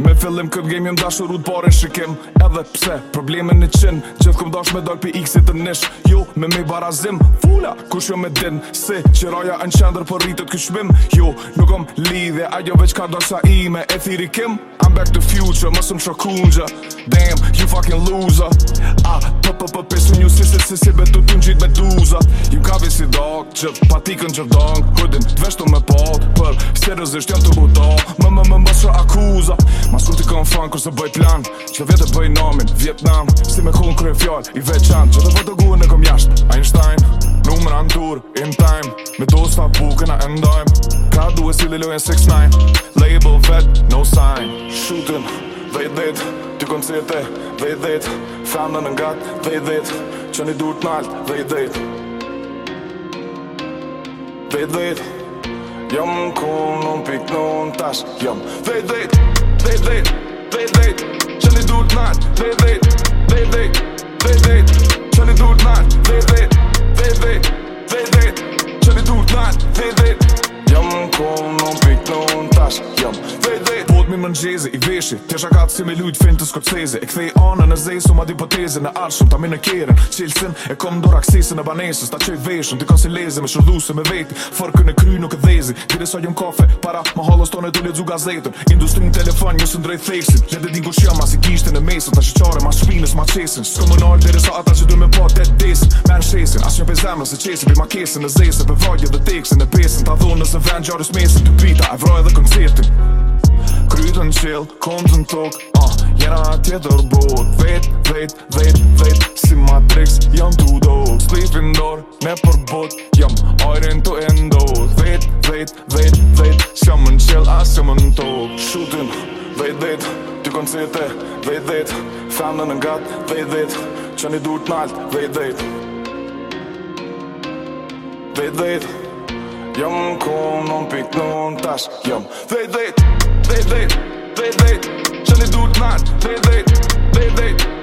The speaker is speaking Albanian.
Me fillim këtë game jëm dashur u të pare shikim Edhe pse probleme në qin Qëtë këm dash me dojt për x-it të nish Jo me me barazim Fula kush jo me din Si që raja në qendrë për rritët kë Jo nuk om lidhe Ajo veç ka dosa i me e thiri kim I'm back to future Mësëm shokunxë Damn you fucking loser A p si dog Që patikën që dong Kujdin të veshtu me pot Për seriosisht jam të buto Më më më mbasë akuza Ma sur t'i kon fan kur se bëj plan Që vjetë e bëj nomin Vietnam Si me kun krye fjall i veçan Që të vëtë guen e kom jasht Einstein Numër anë tur In time Me do fa buke n'a endojmë Ka duhe si lilojen 6-9 Label vet No sign Shootin Dhe i Ty koncete Dhe i dit në gat Dhe i Që një dur t'nalt vetë vetë Jam kumë, nëm pikë, nëm tash Jam vetë vetë, vetë mi më nxezi i veshi Tja shakat si me lujt fin të skopseze E kthej anë në zej su ma di poteze Në arshëm ta mi në keren Qilësin e kom ndor aksisi në banesës Ta qoj veshën të konsi leze me shërdu se me veti Fër kën e kry nuk e dhezi Tire sa gjem kafe para ma halës tonë e dulje dzu gazetën Industri në telefon një së ndrej theksin Lede din ku shjama si gishtin e mesën Ta shqare ma shpines ma qesin Së këmë nalë dhe resa ata që du me po dead desin Me në shesin As një pe zemrë se qesin Bi ma kesin e zesin Pe vajtje dhe teksin e pesin Ta dhunë nëse vend gjarës mesin Të pita e vroj edhe chill, kontë në tokë uh, Jena tjetër bot Vet, vet, vet, vet Si Matrix, jam të do Sleep in door, me për bot Jam ajren të endo Vet, vet, vet, vet S'jam në chill, as jam në tokë Shootin, vet, vet Ty koncete, vet, vet Femnë në gat, vet, vet Që një dur t'nalt, vet, vet Vet, vet Jam në kom, në pik, në tash Jam vet, vet, vet, vet, weet, weet. Shelly doet naast, weet, weet, weet, weet.